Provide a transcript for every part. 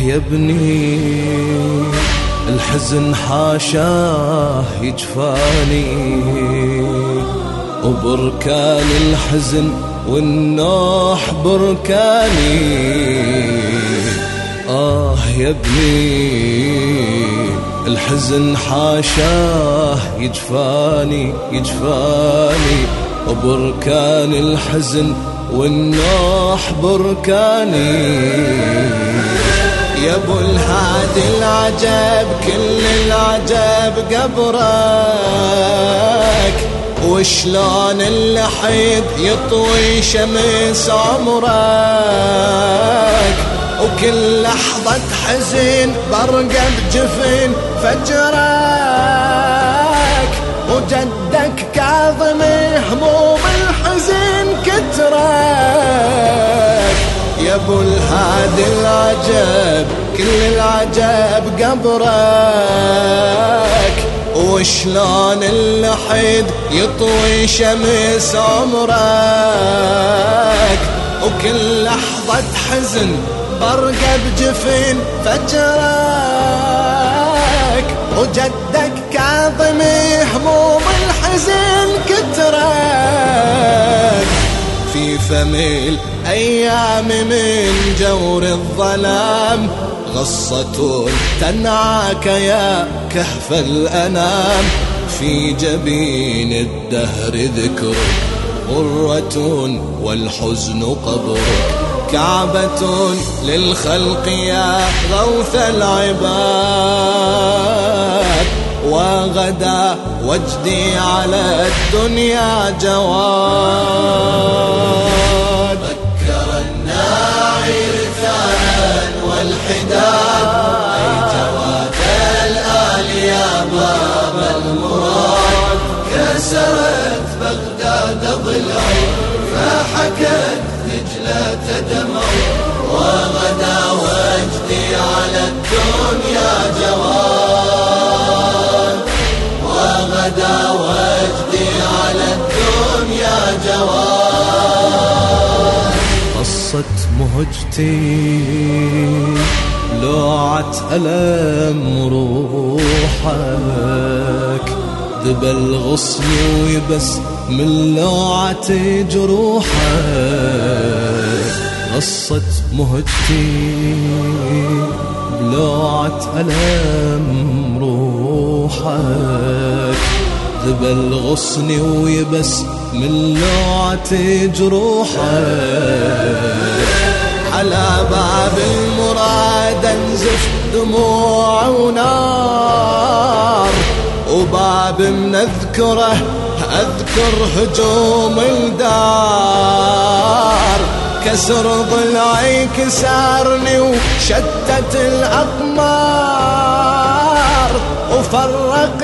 يا ابني. الحزن حاشاه يجفاني. وبركان الحزن والنوح بركاني. آه يا ابني الحزن حاشاه يجفاني يجفاني. وبركان الحزن والنوح بركاني. يا ابو الهادي العجب كل العجب قبرك. وشلون اللحيد يطوي شمس عمرك. وكل لحظة حزين برقب جفن فجرك. وجدك كاظم هموم أبو الهادي العجب كل العجب قبرك. وشلون اللحد يطوي شمس عمرك؟ وكل لحظة حزن برقة بجفن فجرك. وجدك كاظم هموم الحزن كترك. في فميل أيام من جور الظلام. غصة تنعاك يا كهف الأنام. في جبين الدهر ذكرك غرة والحزن قبرك. كعبة للخلق يا غوث العباد. وغدا وجدي على الدنيا جواد. فكر الناعي رثانا والحداد. أي جواد الآل يا باب المراد. كسرت بغداد ضلعي قصة مهجتي. لوعة ألم روحك. ذبل غصني ويبس من لوعة جروحك. قصة مهجتي. بلوعة ألم روحك. ذبل غصني ويبس من لوعة جروحك على باب المراد انزف دموع ونار. وباب من اذكره أذكر هجوم الدار. كسر ضلعي كسرني وشتت الأقمار. وفرق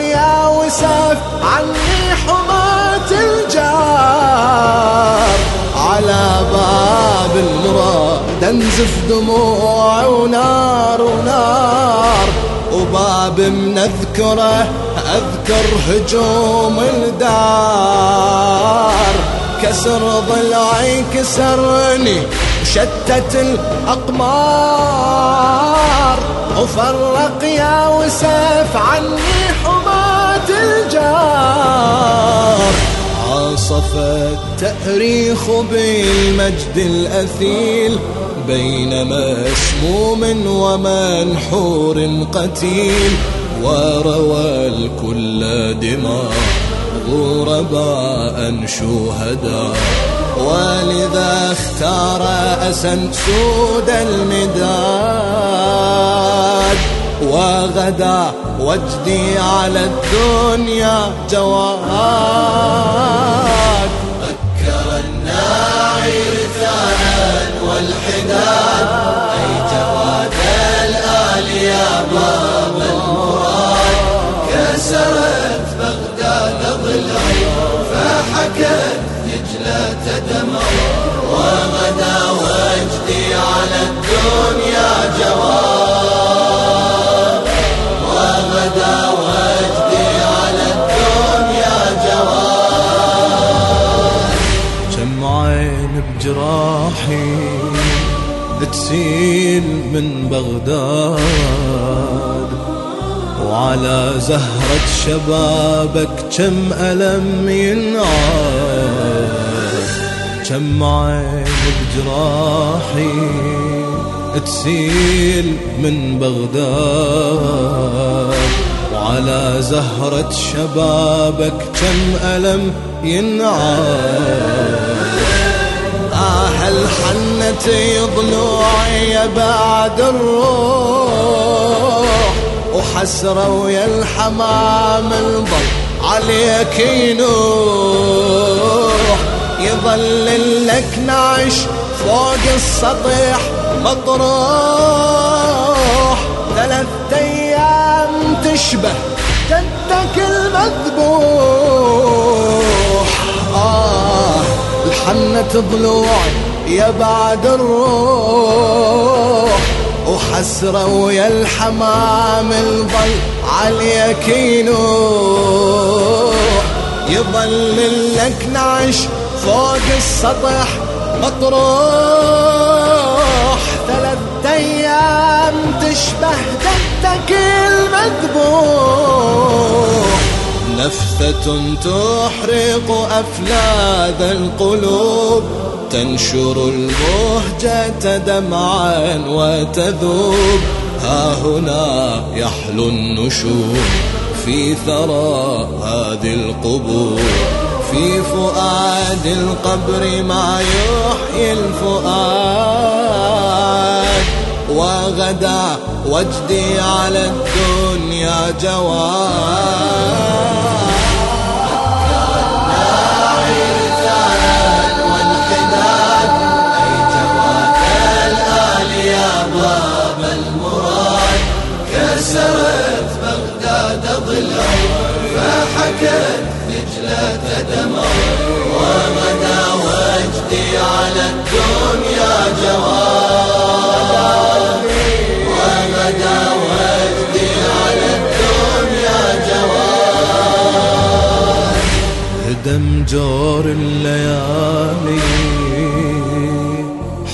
يا وسف عني حماة الجار. على باب المراد انزف دموع ونار ونار. وباب من اذكره أذكر هجوم الدار. كسر ضلعي كسرني وشتت الأقمار. وفرق يا وسف عني التأريخ بالمجد الأثيل بين مسموم ومنحور قتيل وروى الكل دماء غرباء شهداء. ولذا اختار أسا سود المداد وغدا وجدي على الدنيا جواد. باب المراد كسرت بغداد ضلعي فحكت دجلة دمع وغدا وجدي على الدنيا جواد وغدا وجدي على الدنيا جواد كم عين بجراحي تسيل من بغداد وعلى زهرة شبابك كم ألم ينعاد كم عين بجراحي تسيل من بغداد. وعلى زهرة شبابك كم ألم ينعاد الحنة ضلوعي بعد الروح وحسرة ويا الحمام الضل عليك ينوح يظل لك نعش فوق السطح مطروح. ثلاث أيام تشبه جدك المذبوح. آه الحنة ضلوعي يا بعد الروح وحسرة ويا الحمام الظل عليك ينوح. يظل لك نعش فوق السطح مطروح. ثلاث أيام تشبه جدك المذبوح. نفثة تحرق أفلاذ القلوب. تنشر المهجة دمعا وتذوب. ها هنا يحلو النشور في ثرى هذه القبور. في فؤاد القبر ما يحيي الفؤاد. وغدا وجدي على الدنيا جواد. هدم جور الليالي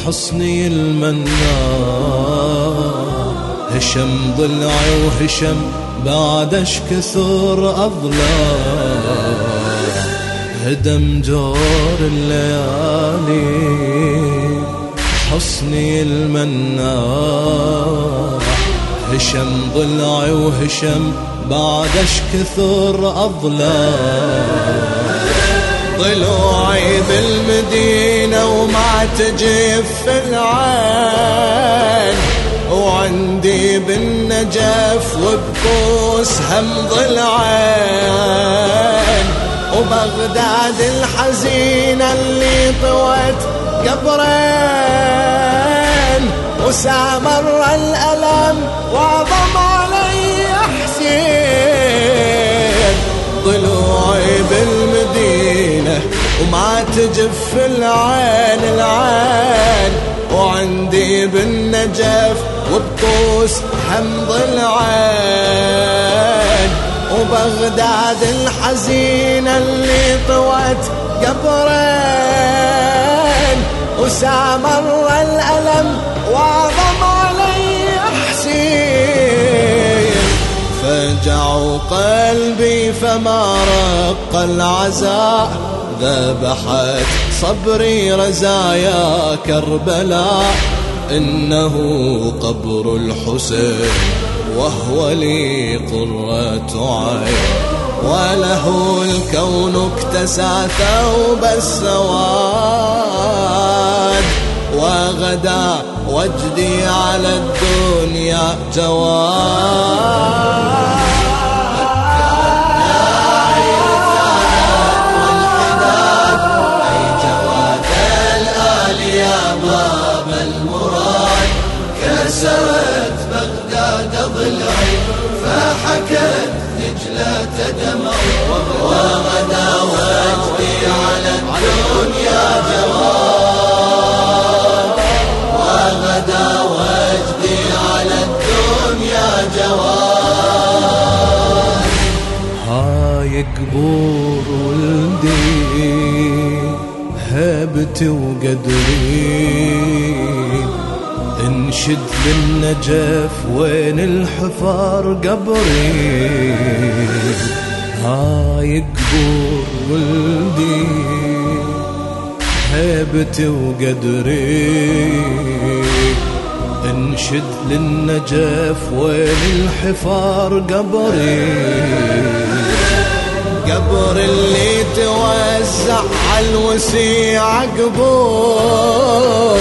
حصني المنان هشم ضلعي وهشم بعدش كثر أظلام هدم جور الليالي حصني المناح هشم ضلعي وهشم بعدش كثر أظلام ضلوعي بالمدينة وما تجف العين. وعندي بالنجف وبقوس هم ضلعين. وبغداد الحزينة اللي طوت قبرين. وسامر الألم وعظم علي حسين. ضلوعي وما تجف العين العين. وعندي بالنجف وبطوس حمض العين. وبغداد الحزينة اللي طوت قبرين. وسامر الألم وعظم علي حسين. فجعوا قلبي فما رق العزاء. ذبحت صبري رزايا كربلاء. إنه قبر الحسين وهو لي قرة عين. وله الكون اكتسى ثوب السواد. وغدا وجدي على الدنيا جواد. انشد للنجف وين الحفار قبري. هاي قبور ولدي هيبتي وقدري. انشد للنجف وين الحفار قبري. قبر اللي توزع عالوسيع قبور.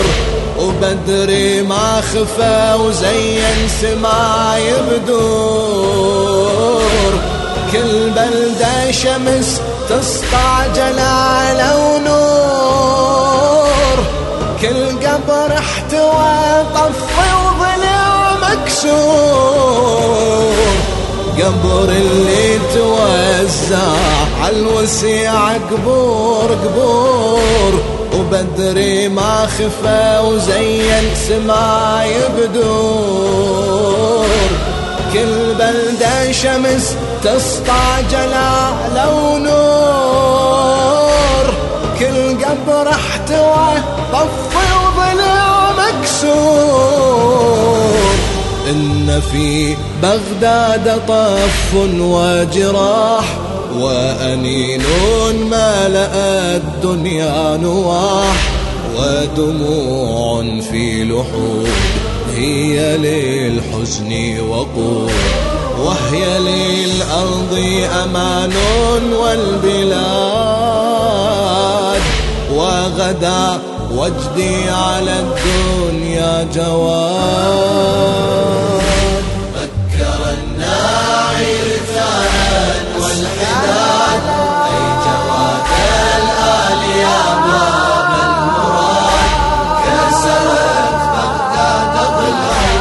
وبدري ما خفى وزين سما يبدور كل بلدة شمس تسطع جلال ونور. كل قبر احتوى طفي وضلع مكسور. قبر اللي توزع عالوسيع قبور قبور. وبدري ما خفى وزين سما يبدور كل بلدة شمس تسطع جلال ونور كل قبر احتوى طفي وضلع مكسور. إن في بغداد طف وجراح وأنين ملأ الدنيا نواح ودموع في لحود هي للحزن وقود وهي للأرض أمان والبلاد وغدا وجدي على الدنيا جواد الأجداد أي جواك الآل يا باب المراد. كسرت بغداد ضلعي